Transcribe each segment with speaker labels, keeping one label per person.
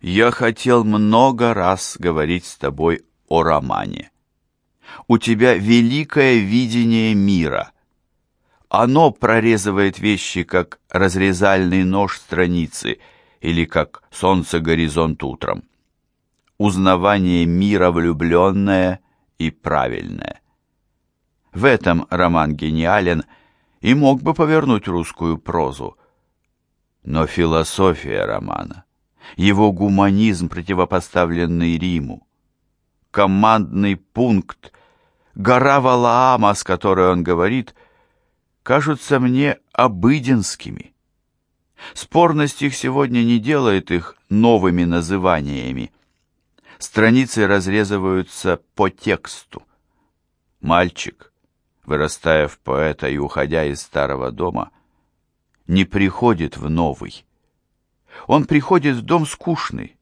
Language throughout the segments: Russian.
Speaker 1: Я хотел много раз говорить с тобой о романе. У тебя великое видение мира. Оно прорезывает вещи, как разрезальный нож страницы или как солнце горизонт утром. Узнавание мира влюбленное и правильное. В этом роман гениален и мог бы повернуть русскую прозу. Но философия романа, его гуманизм, противопоставленный Риму, командный пункт, гора Валаама, с которой он говорит, кажутся мне обыденскими. Спорность их сегодня не делает их новыми называниями. Страницы разрезываются по тексту. Мальчик, вырастая в поэта и уходя из старого дома, не приходит в новый. Он приходит в дом скучный.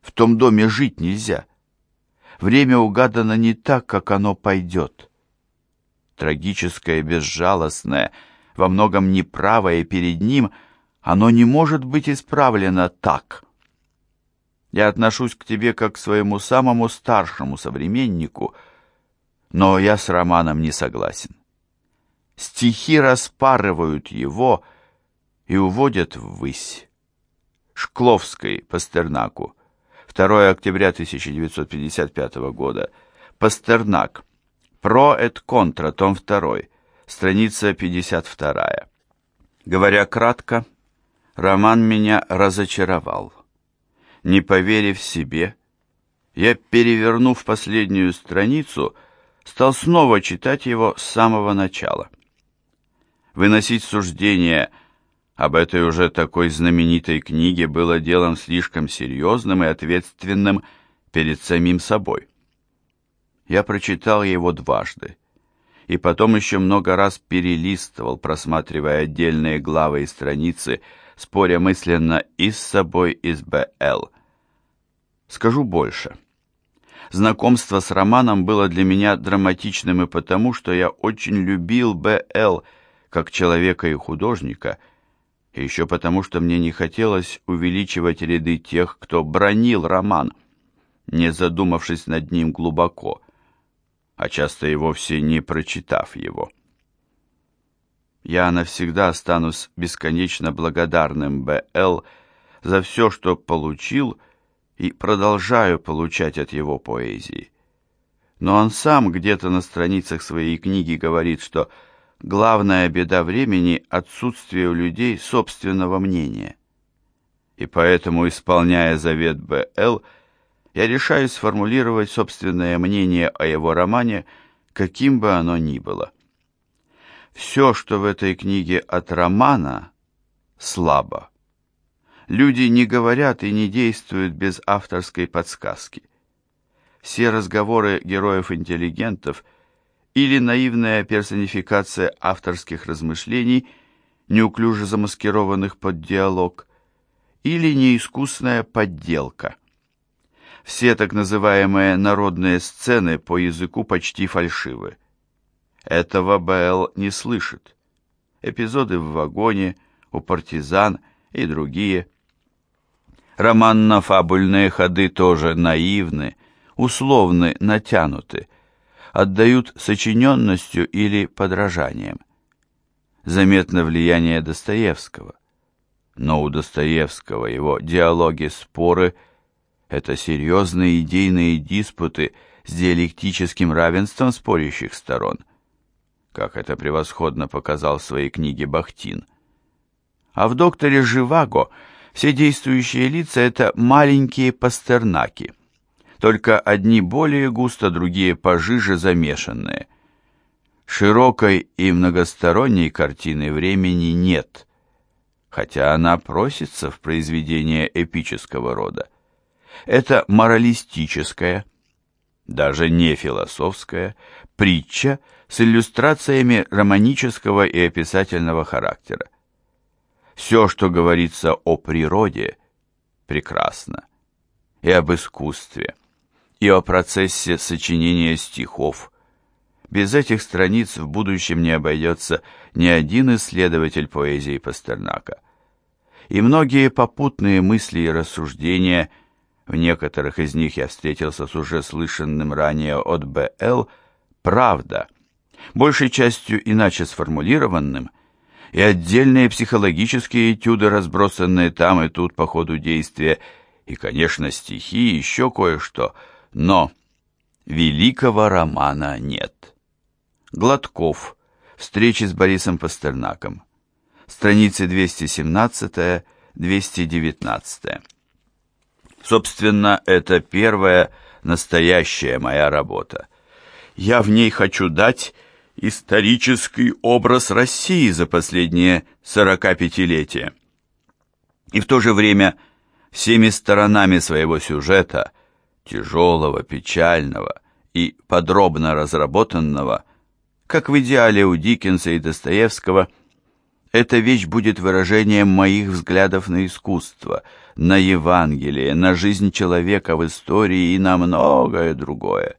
Speaker 1: В том доме жить нельзя. Время угадано не так, как оно пойдет. Трагическое, безжалостное, во многом неправое перед ним, оно не может быть исправлено так. Я отношусь к тебе как к своему самому старшему современнику, но я с романом не согласен. Стихи распарывают его и уводят ввысь. Шкловской, Пастернаку. 2 октября 1955 года. Пастернак. Про et контра, том 2, страница 52. Говоря кратко, роман меня разочаровал. Не поверив себе, я, перевернув последнюю страницу, стал снова читать его с самого начала. Выносить суждения об этой уже такой знаменитой книге было делом слишком серьезным и ответственным перед самим собой. Я прочитал его дважды, и потом еще много раз перелистывал, просматривая отдельные главы и страницы, споря мысленно и с собой, и с Б.Л. Скажу больше. Знакомство с романом было для меня драматичным и потому, что я очень любил Б.Л. как человека и художника – и еще потому, что мне не хотелось увеличивать ряды тех, кто бронил роман, не задумавшись над ним глубоко, а часто и вовсе не прочитав его. Я навсегда останусь бесконечно благодарным Б.Л. за все, что получил и продолжаю получать от его поэзии. Но он сам где-то на страницах своей книги говорит, что главная беда времени – отсутствие у людей собственного мнения. И поэтому, исполняя завет Б.Л., я решаю сформулировать собственное мнение о его романе, каким бы оно ни было. Все, что в этой книге от романа, слабо. Люди не говорят и не действуют без авторской подсказки. Все разговоры героев-интеллигентов – или наивная персонификация авторских размышлений, неуклюже замаскированных под диалог, или неискусная подделка. Все так называемые народные сцены по языку почти фальшивы. Этого Б.Л. не слышит. Эпизоды в вагоне, у партизан и другие. Романно-фабульные ходы тоже наивны, условны, натянуты, отдают сочиненностью или подражанием. Заметно влияние Достоевского. Но у Достоевского его диалоги-споры – это серьезные идейные диспуты с диалектическим равенством спорящих сторон, как это превосходно показал в своей книге Бахтин. А в «Докторе Живаго» все действующие лица – это маленькие пастернаки – только одни более густо, другие пожиже замешанные. Широкой и многосторонней картины времени нет, хотя она просится в произведение эпического рода. Это моралистическая, даже не философская, притча с иллюстрациями романического и описательного характера. Все, что говорится о природе, прекрасно, и об искусстве, и о процессе сочинения стихов. Без этих страниц в будущем не обойдется ни один исследователь поэзии Пастернака. И многие попутные мысли и рассуждения в некоторых из них я встретился с уже слышанным ранее от Б.Л., правда, большей частью иначе сформулированным, и отдельные психологические этюды, разбросанные там и тут по ходу действия, и, конечно, стихи, еще кое-что, но великого романа нет. Гладков. Встречи с Борисом Пастернаком. Страницы 217-219. Собственно, это первая настоящая моя работа. Я в ней хочу дать исторический образ России за последние 45-летия. И в то же время всеми сторонами своего сюжета, тяжелого, печального и подробно разработанного, как в идеале у Диккенса и Достоевского, эта вещь будет выражением моих взглядов на искусство, на Евангелие, на жизнь человека в истории и на многое другое.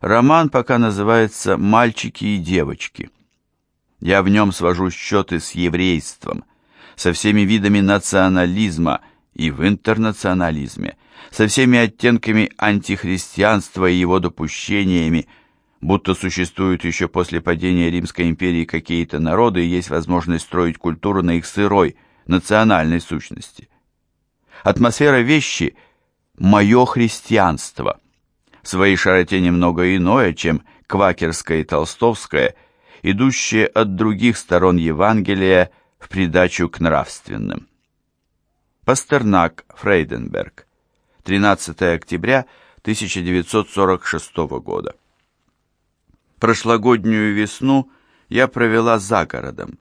Speaker 1: Роман пока называется «Мальчики и девочки». Я в нем свожу счеты с еврейством, со всеми видами национализма и в интернационализме, со всеми оттенками антихристианства и его допущениями, будто существуют еще после падения Римской империи какие-то народы и есть возможность строить культуру на их сырой, национальной сущности. Атмосфера вещи – мое христианство, в своей широте немного иное, чем квакерское и толстовское, идущее от других сторон Евангелия в придачу к нравственным. Пастернак, Фрейденберг, 13 октября 1946 года. Прошлогоднюю весну я провела за городом,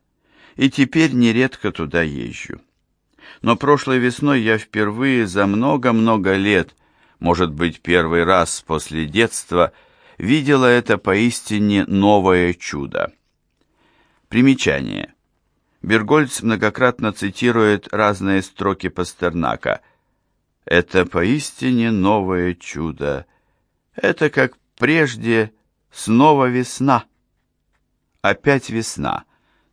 Speaker 1: и теперь нередко туда езжу. Но прошлой весной я впервые за много-много лет может быть, первый раз после детства, видела это поистине новое чудо. Примечание. Бергольц многократно цитирует разные строки Пастернака. «Это поистине новое чудо. Это, как прежде, снова весна. Опять весна.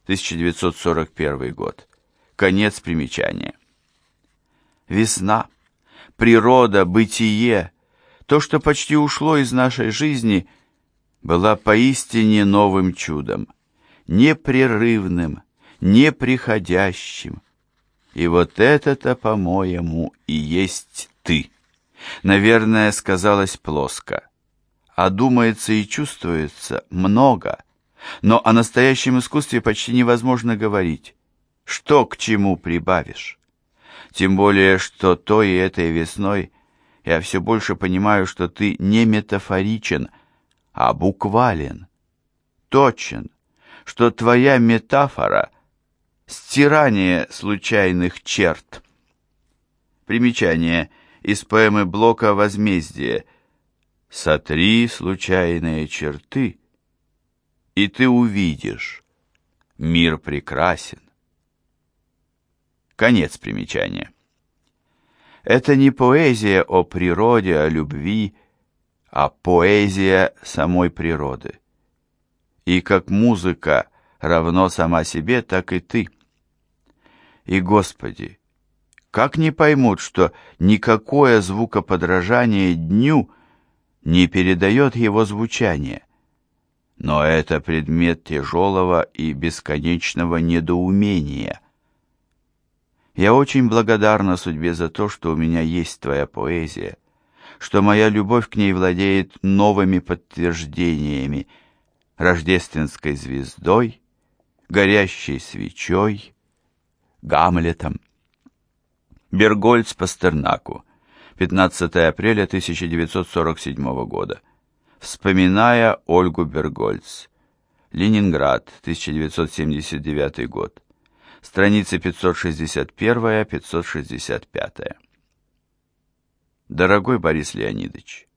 Speaker 1: 1941 год. Конец примечания. Весна природа, бытие, то, что почти ушло из нашей жизни, была поистине новым чудом, непрерывным, неприходящим. И вот это-то, по-моему, и есть ты. Наверное, сказалось плоско. А думается и чувствуется много. Но о настоящем искусстве почти невозможно говорить. Что к чему прибавишь? Тем более, что той и этой весной я все больше понимаю, что ты не метафоричен, а буквален, точен, что твоя метафора — стирание случайных черт. Примечание из поэмы Блока «Возмездие». «Сотри случайные черты, и ты увидишь, мир прекрасен». Конец примечания. Это не поэзия о природе, о любви, а поэзия самой природы. И как музыка равно сама себе, так и ты. И, Господи, как не поймут, что никакое звукоподражание дню не передает его звучание? Но это предмет тяжелого и бесконечного недоумения – я очень благодарна судьбе за то, что у меня есть твоя поэзия, что моя любовь к ней владеет новыми подтверждениями, рождественской звездой, горящей свечой, Гамлетом. Бергольц Пастернаку, 15 апреля 1947 года. Вспоминая Ольгу Бергольц. Ленинград, 1979 год страницы 561-565. Дорогой Борис Леонидович,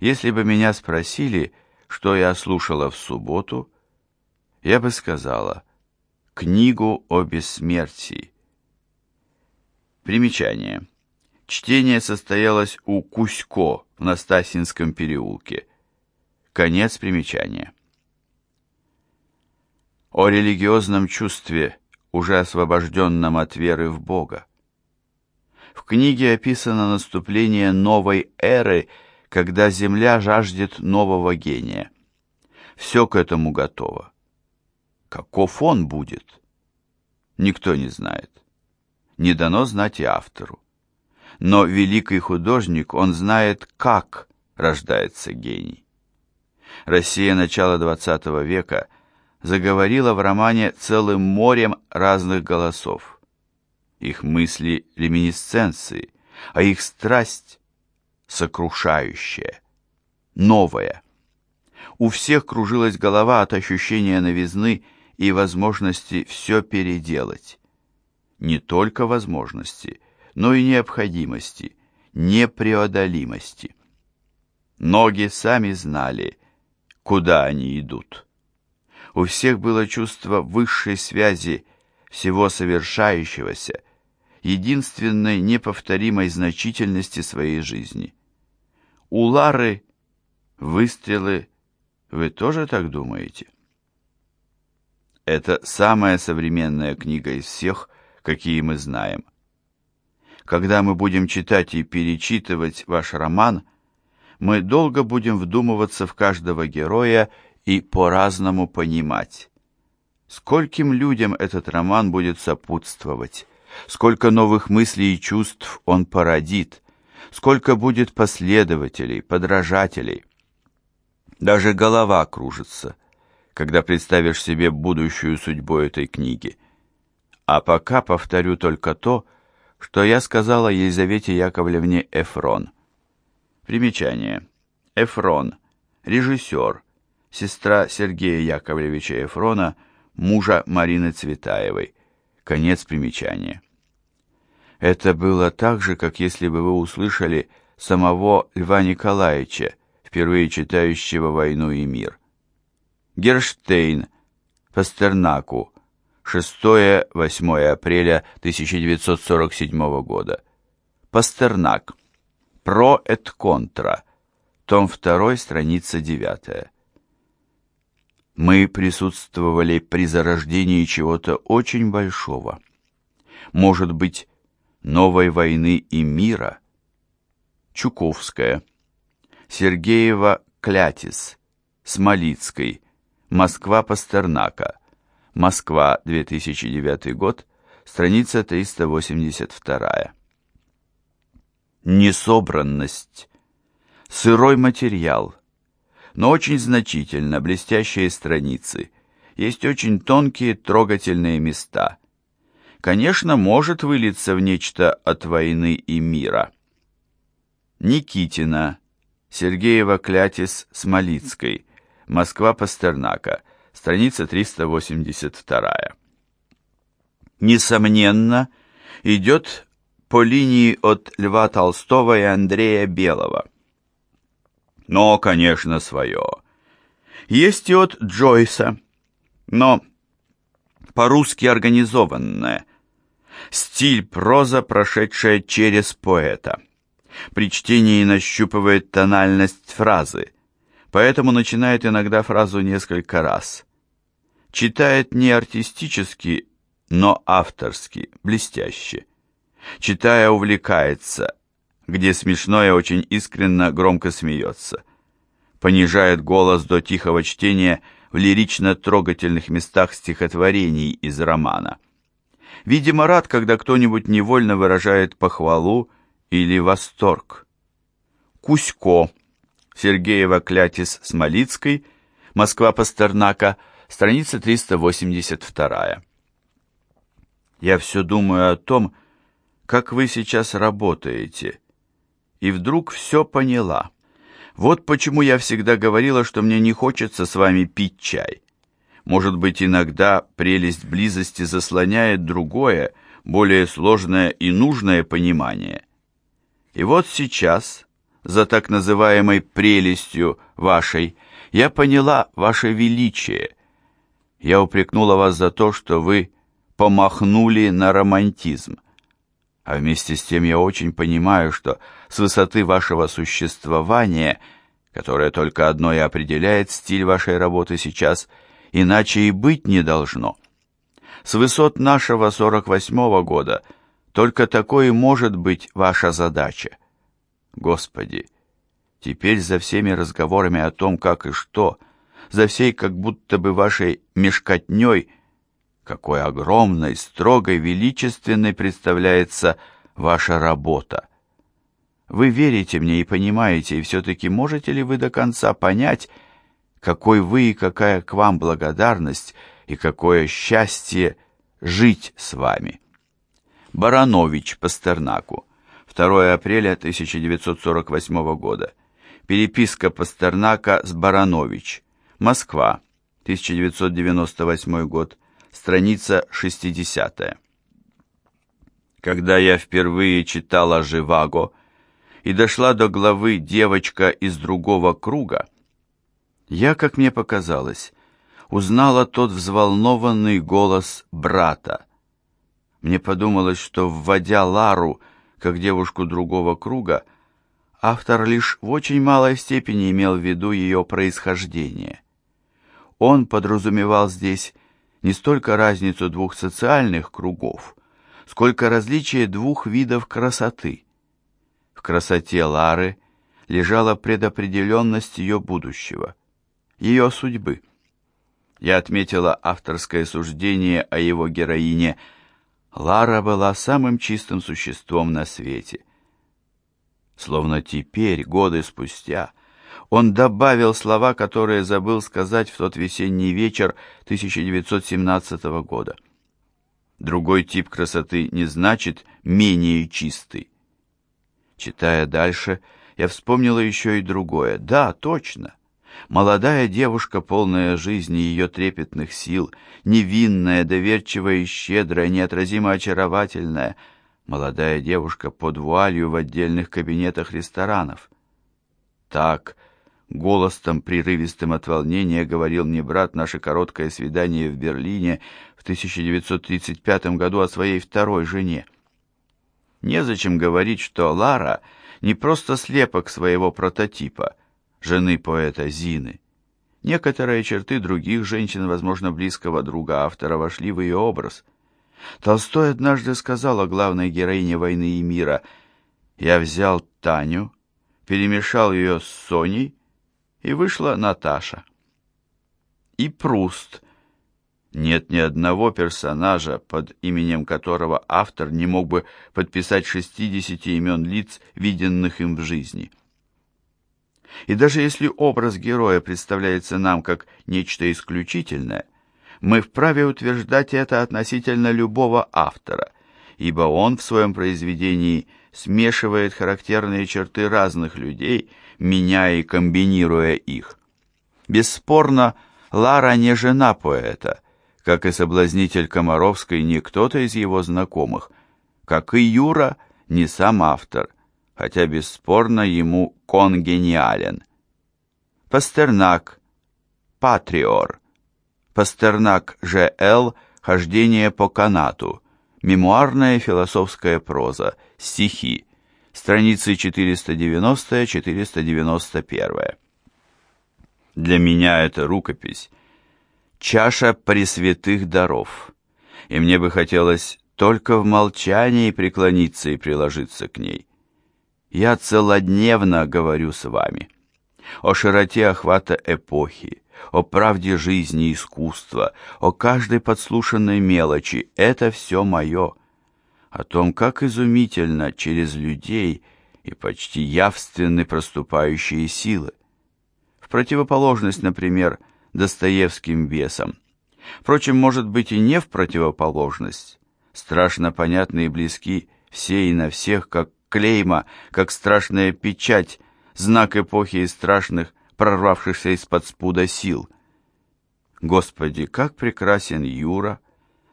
Speaker 1: если бы меня спросили, что я слушала в субботу, я бы сказала «Книгу о бессмертии». Примечание. Чтение состоялось у Кузько в Настасинском переулке. Конец примечания. О религиозном чувстве – уже освобожденном от веры в Бога. В книге описано наступление новой эры, когда Земля жаждет нового гения. Все к этому готово. Каков он будет? Никто не знает. Не дано знать и автору. Но великий художник, он знает, как рождается гений. Россия начала XX века заговорила в романе целым морем разных голосов. Их мысли — реминисценции, а их страсть — сокрушающая, новая. У всех кружилась голова от ощущения новизны и возможности все переделать. Не только возможности, но и необходимости, непреодолимости. Ноги сами знали, куда они идут. У всех было чувство высшей связи всего совершающегося, единственной неповторимой значительности своей жизни. У Лары выстрелы, вы тоже так думаете? Это самая современная книга из всех, какие мы знаем. Когда мы будем читать и перечитывать ваш роман, мы долго будем вдумываться в каждого героя и по-разному понимать. Скольким людям этот роман будет сопутствовать, сколько новых мыслей и чувств он породит, сколько будет последователей, подражателей. Даже голова кружится, когда представишь себе будущую судьбу этой книги. А пока повторю только то, что я сказала Елизавете Яковлевне Эфрон – Примечание. Эфрон. Режиссер. Сестра Сергея Яковлевича Эфрона, мужа Марины Цветаевой. Конец примечания. Это было так же, как если бы вы услышали самого Льва Николаевича, впервые читающего «Войну и мир». Герштейн, Пастернаку, 6-8 апреля 1947 года. Пастернак. Про et контра. Том 2, страница 9. Мы присутствовали при зарождении чего-то очень большого. Может быть, новой войны и мира. Чуковская. Сергеева Клятис. Смолицкой. Москва Пастернака. Москва, 2009 год, страница 382 несобранность, сырой материал, но очень значительно, блестящие страницы, есть очень тонкие трогательные места. Конечно, может вылиться в нечто от войны и мира. Никитина, Сергеева Клятис Смолицкой, Москва Пастернака, страница 382. Несомненно, идет по линии от Льва Толстого и Андрея Белого. Но, конечно, свое. Есть и от Джойса, но по-русски организованное. Стиль проза, прошедшая через поэта. При чтении нащупывает тональность фразы, поэтому начинает иногда фразу несколько раз. Читает не артистически, но авторски, блестяще. Читая, увлекается, где смешное очень искренно громко смеется. Понижает голос до тихого чтения в лирично-трогательных местах стихотворений из романа. Видимо, рад, когда кто-нибудь невольно выражает похвалу или восторг. Кузько. Сергеева Клятис Смолицкой. Москва Пастернака. Страница 382. Я все думаю о том, как вы сейчас работаете. И вдруг все поняла. Вот почему я всегда говорила, что мне не хочется с вами пить чай. Может быть, иногда прелесть близости заслоняет другое, более сложное и нужное понимание. И вот сейчас, за так называемой прелестью вашей, я поняла ваше величие. Я упрекнула вас за то, что вы помахнули на романтизм. А вместе с тем я очень понимаю, что с высоты вашего существования, которое только одно и определяет стиль вашей работы сейчас, иначе и быть не должно. С высот нашего 48-го года Только такое и может быть ваша задача. Господи, теперь за всеми разговорами о том, как и что, за всей как будто бы вашей мешкотней, какой огромной, строгой, величественной представляется ваша работа. Вы верите мне и понимаете, и все-таки можете ли вы до конца понять, какой вы и какая к вам благодарность и какое счастье жить с вами? Баранович Пастернаку. 2 апреля 1948 года. Переписка Пастернака с Баранович. Москва. 1998 год. Страница 60. Когда я впервые читала Живаго и дошла до главы «Девочка из другого круга», я, как мне показалось, узнала тот взволнованный голос брата. Мне подумалось, что, вводя Лару как девушку другого круга, автор лишь в очень малой степени имел в виду ее происхождение. Он подразумевал здесь не столько разницу двух социальных кругов, сколько различие двух видов красоты. В красоте Лары лежала предопределенность ее будущего, ее судьбы. Я отметила авторское суждение о его героине – Лара была самым чистым существом на свете. Словно теперь, годы спустя, он добавил слова, которые забыл сказать в тот весенний вечер 1917 года. Другой тип красоты не значит менее чистый. Читая дальше, я вспомнила еще и другое. Да, точно. Молодая девушка, полная жизни ее трепетных сил, невинная, доверчивая и щедрая, неотразимо очаровательная, молодая девушка под вуалью в отдельных кабинетах ресторанов. Так, голосом прерывистым от волнения говорил мне брат наше короткое свидание в Берлине в 1935 году о своей второй жене. Незачем говорить, что Лара не просто слепок своего прототипа — жены поэта Зины. Некоторые черты других женщин, возможно, близкого друга автора, вошли в ее образ. Толстой однажды сказал о главной героине «Войны и мира» «Я взял Таню, перемешал ее с Соней, и вышла Наташа». И Пруст. Нет ни одного персонажа, под именем которого автор не мог бы подписать 60 имен лиц, виденных им в жизни. И даже если образ героя представляется нам как нечто исключительное, мы вправе утверждать это относительно любого автора, ибо он в своем произведении смешивает характерные черты разных людей, меняя и комбинируя их. Бесспорно, Лара не жена поэта, как и соблазнитель Комаровской не кто-то из его знакомых, как и Юра не сам автор – хотя бесспорно ему конгениален. Пастернак, Патриор, Пастернак Ж.Л. Хождение по канату, мемуарная философская проза, стихи, страницы 490-491. Для меня эта рукопись — чаша пресвятых даров, и мне бы хотелось только в молчании преклониться и приложиться к ней. Я целодневно говорю с вами о широте охвата эпохи, о правде жизни и искусства, о каждой подслушанной мелочи. Это все мое. О том, как изумительно через людей и почти явственны проступающие силы. В противоположность, например, Достоевским бесам. Впрочем, может быть и не в противоположность. Страшно понятны и близки все и на всех, как клейма, как страшная печать, знак эпохи и страшных, прорвавшихся из-под спуда сил. Господи, как прекрасен Юра,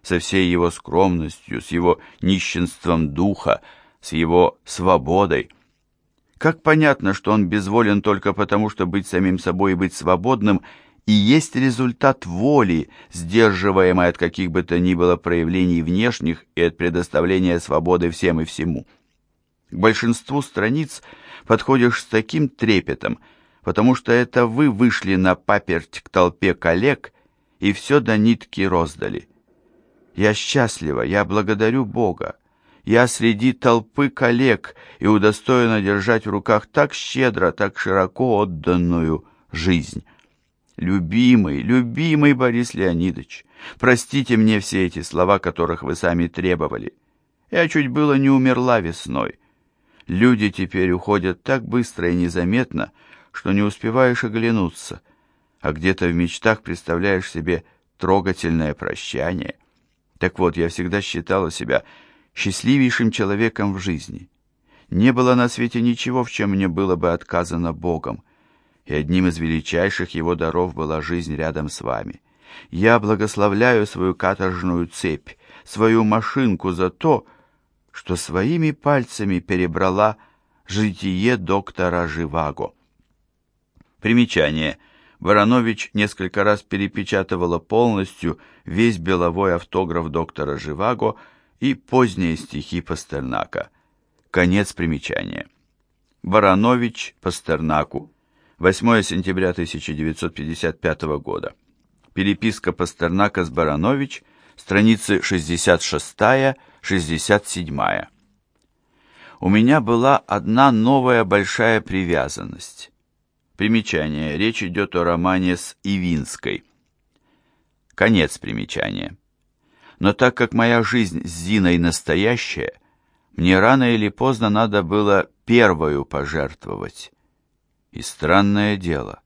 Speaker 1: со всей его скромностью, с его нищенством духа, с его свободой. Как понятно, что он безволен только потому, что быть самим собой и быть свободным и есть результат воли, сдерживаемой от каких бы то ни было проявлений внешних и от предоставления свободы всем и всему. К большинству страниц подходишь с таким трепетом, потому что это вы вышли на паперть к толпе коллег и все до нитки роздали. Я счастлива, я благодарю Бога. я среди толпы коллег и удостоена держать в руках так щедро, так широко отданную жизнь. Любимый, любимый Борис Леонидович, простите мне все эти слова, которых вы сами требовали. Я чуть было не умерла весной. Люди теперь уходят так быстро и незаметно, что не успеваешь оглянуться, а где-то в мечтах представляешь себе трогательное прощание. Так вот, я всегда считала себя счастливейшим человеком в жизни. Не было на свете ничего, в чем мне было бы отказано Богом, и одним из величайших его даров была жизнь рядом с вами. Я благословляю свою каторжную цепь, свою машинку за то, что своими пальцами перебрала житие доктора Живаго. Примечание. Воронович несколько раз перепечатывала полностью весь беловой автограф доктора Живаго и поздние стихи Пастернака. Конец примечания. Баранович Пастернаку. 8 сентября 1955 года. Переписка Пастернака с Баранович, страницы 66-67. У меня была одна новая большая привязанность. Примечание. Речь идет о романе с Ивинской. Конец примечания. Но так как моя жизнь с Зиной настоящая, мне рано или поздно надо было первую пожертвовать. И странное дело,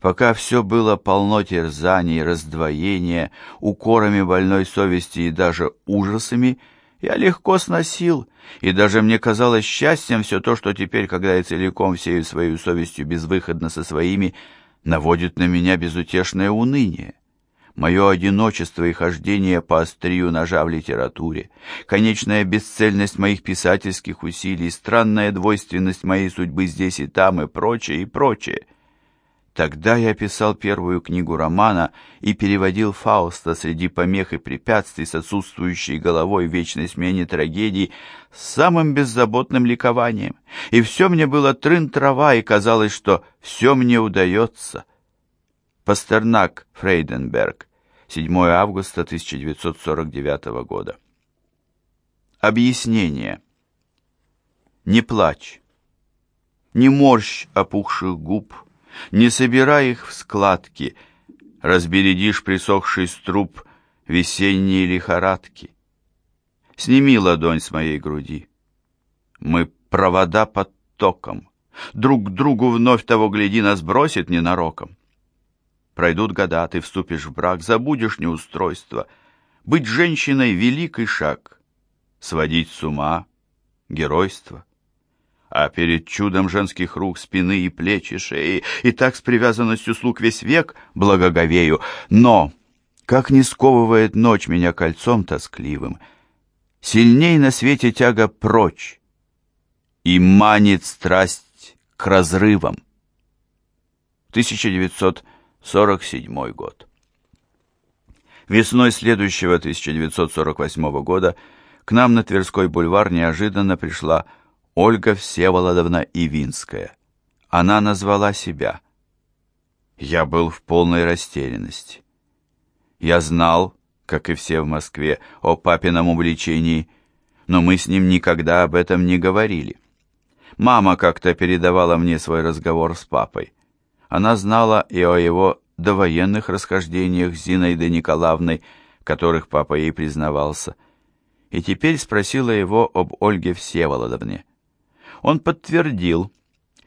Speaker 1: пока все было полно терзаний, раздвоения, укорами больной совести и даже ужасами, я легко сносил, и даже мне казалось счастьем все то, что теперь, когда я целиком всею своей совестью безвыходно со своими, наводит на меня безутешное уныние мое одиночество и хождение по острию ножа в литературе, конечная бесцельность моих писательских усилий, странная двойственность моей судьбы здесь и там и прочее, и прочее. Тогда я писал первую книгу романа и переводил Фауста среди помех и препятствий с отсутствующей головой в вечной смене трагедий с самым беззаботным ликованием. И все мне было трын-трава, и казалось, что все мне удается. Пастернак, Фрейденберг, 7 августа 1949 года. Объяснение. Не плачь, не морщ опухших губ, не собирай их в складки, разбередишь присохший струп весенние лихорадки. Сними ладонь с моей груди. Мы провода под током, друг к другу вновь того гляди нас бросит ненароком. Пройдут года, ты вступишь в брак, забудешь неустройство. Быть женщиной — великий шаг. Сводить с ума — геройство. А перед чудом женских рук, спины и плечи, шеи, и так с привязанностью слуг весь век благоговею. Но, как не сковывает ночь меня кольцом тоскливым, сильней на свете тяга прочь, и манит страсть к разрывам. 1900 47 год. Весной следующего 1948 года к нам на Тверской бульвар неожиданно пришла Ольга Всеволодовна Ивинская. Она назвала себя. Я был в полной растерянности. Я знал, как и все в Москве, о папином увлечении, но мы с ним никогда об этом не говорили. Мама как-то передавала мне свой разговор с папой. Она знала и о его довоенных расхождениях с Зинаидой Николаевной, которых папа ей признавался, и теперь спросила его об Ольге Всеволодовне. Он подтвердил,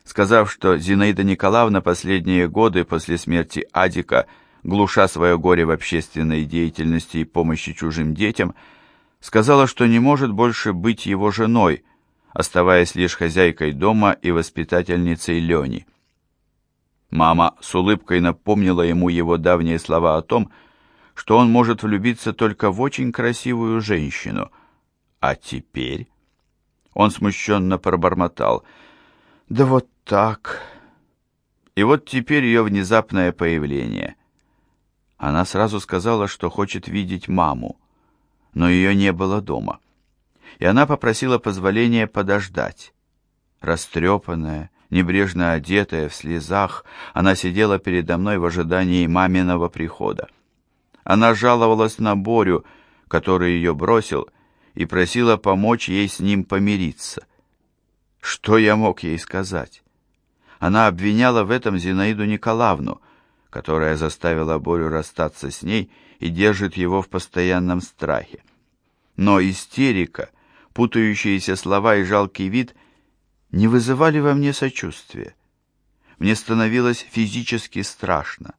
Speaker 1: сказав, что Зинаида Николаевна последние годы после смерти Адика, глуша свое горе в общественной деятельности и помощи чужим детям, сказала, что не может больше быть его женой, оставаясь лишь хозяйкой дома и воспитательницей Лени. Мама с улыбкой напомнила ему его давние слова о том, что он может влюбиться только в очень красивую женщину. А теперь... Он смущенно пробормотал. «Да вот так...» И вот теперь ее внезапное появление. Она сразу сказала, что хочет видеть маму, но ее не было дома. И она попросила позволения подождать. Растрепанная, Небрежно одетая, в слезах, она сидела передо мной в ожидании маминого прихода. Она жаловалась на Борю, который ее бросил, и просила помочь ей с ним помириться. Что я мог ей сказать? Она обвиняла в этом Зинаиду Николаевну, которая заставила Борю расстаться с ней и держит его в постоянном страхе. Но истерика, путающиеся слова и жалкий вид не вызывали во мне сочувствия. Мне становилось физически страшно.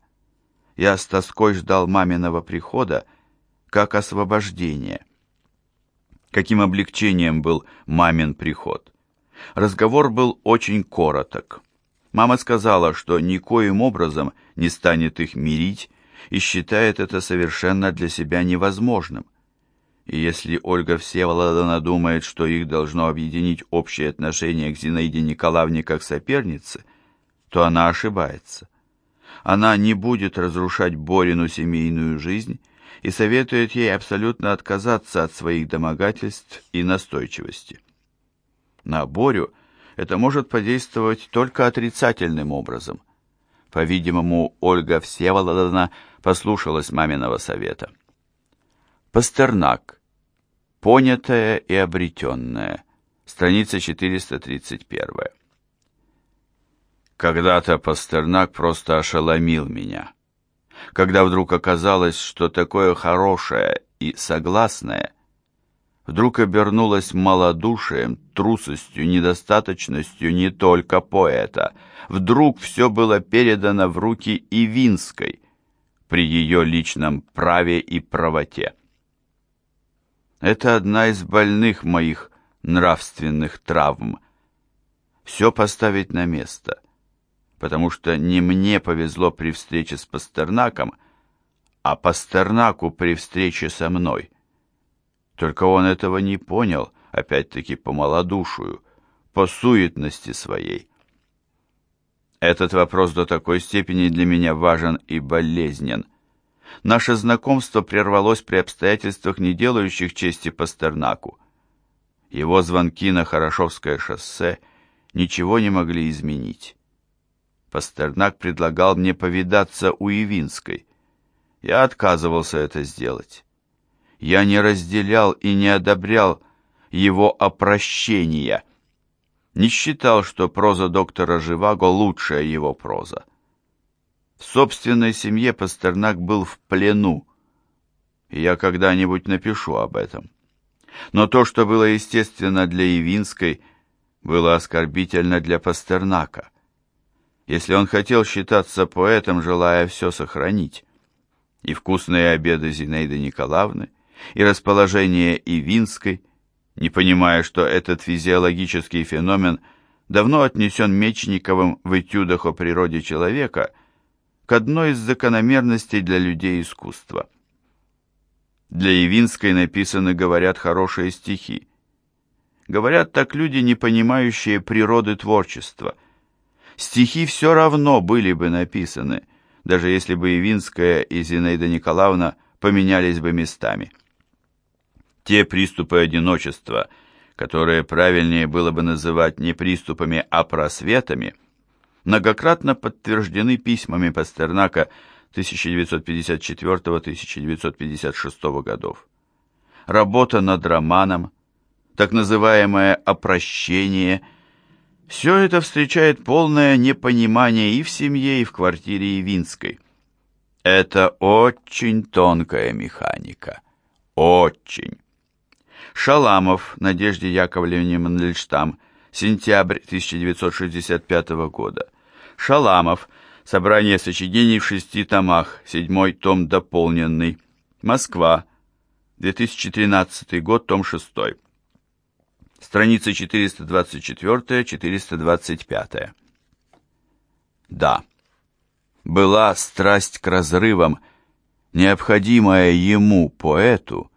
Speaker 1: Я с тоской ждал маминого прихода, как освобождение. Каким облегчением был мамин приход. Разговор был очень короток. Мама сказала, что никоим образом не станет их мирить и считает это совершенно для себя невозможным. И если Ольга Всеволодовна думает, что их должно объединить общее отношение к Зинаиде Николаевне как сопернице, то она ошибается. Она не будет разрушать Борину семейную жизнь и советует ей абсолютно отказаться от своих домогательств и настойчивости. На Борю – это может подействовать только отрицательным образом. По-видимому, Ольга Всеволодовна послушалась маминого совета. Пастернак. Понятое и обретенное. Страница 431. Когда-то Пастернак просто ошеломил меня. Когда вдруг оказалось, что такое хорошее и согласное вдруг обернулась малодушием, трусостью, недостаточностью не только поэта. Вдруг все было передано в руки Ивинской при ее личном праве и правоте. Это одна из больных моих нравственных травм. Все поставить на место, потому что не мне повезло при встрече с Пастернаком, а Пастернаку при встрече со мной. Только он этого не понял, опять-таки по малодушию, по суетности своей. Этот вопрос до такой степени для меня важен и болезнен. Наше знакомство прервалось при обстоятельствах, не делающих чести Пастернаку. Его звонки на Хорошовское шоссе ничего не могли изменить. Пастернак предлагал мне повидаться у Явинской. Я отказывался это сделать я не разделял и не одобрял его опрощения. Не считал, что проза доктора Живаго лучшая его проза. В собственной семье Пастернак был в плену. я когда-нибудь напишу об этом. Но то, что было естественно для Явинской, было оскорбительно для Пастернака. Если он хотел считаться поэтом, желая все сохранить, и вкусные обеды Зинаиды Николаевны, и расположение Ивинской, не понимая, что этот физиологический феномен давно отнесен Мечниковым в этюдах о природе человека к одной из закономерностей для людей искусства. Для Ивинской написаны, говорят, хорошие стихи. Говорят так люди, не понимающие природы творчества. Стихи все равно были бы написаны, даже если бы Ивинская и Зинаида Николаевна поменялись бы местами. Те приступы одиночества, которые правильнее было бы называть не приступами, а просветами, многократно подтверждены письмами Пастернака 1954-1956 годов. Работа над романом, так называемое «опрощение», все это встречает полное непонимание и в семье, и в квартире Ивинской. Это очень тонкая механика. Очень. Шаламов Надежде Яковлевне Мандельштам, сентябрь 1965 года. Шаламов. Собрание сочинений в шести томах, седьмой том дополненный. Москва. 2013 год, том 6. Страница 424-425. Да, была страсть к разрывам, необходимая ему, поэту,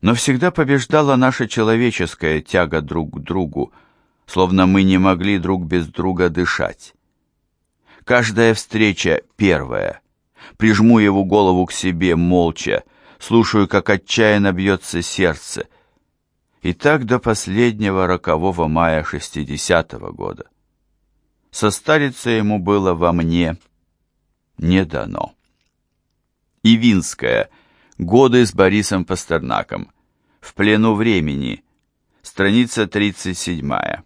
Speaker 1: но всегда побеждала наша человеческая тяга друг к другу, словно мы не могли друг без друга дышать. Каждая встреча первая. Прижму его голову к себе молча, слушаю, как отчаянно бьется сердце. И так до последнего рокового мая шестидесятого года. Состариться ему было во мне не дано. Ивинская — Годы с Борисом Пастернаком. В плену времени. Страница 37.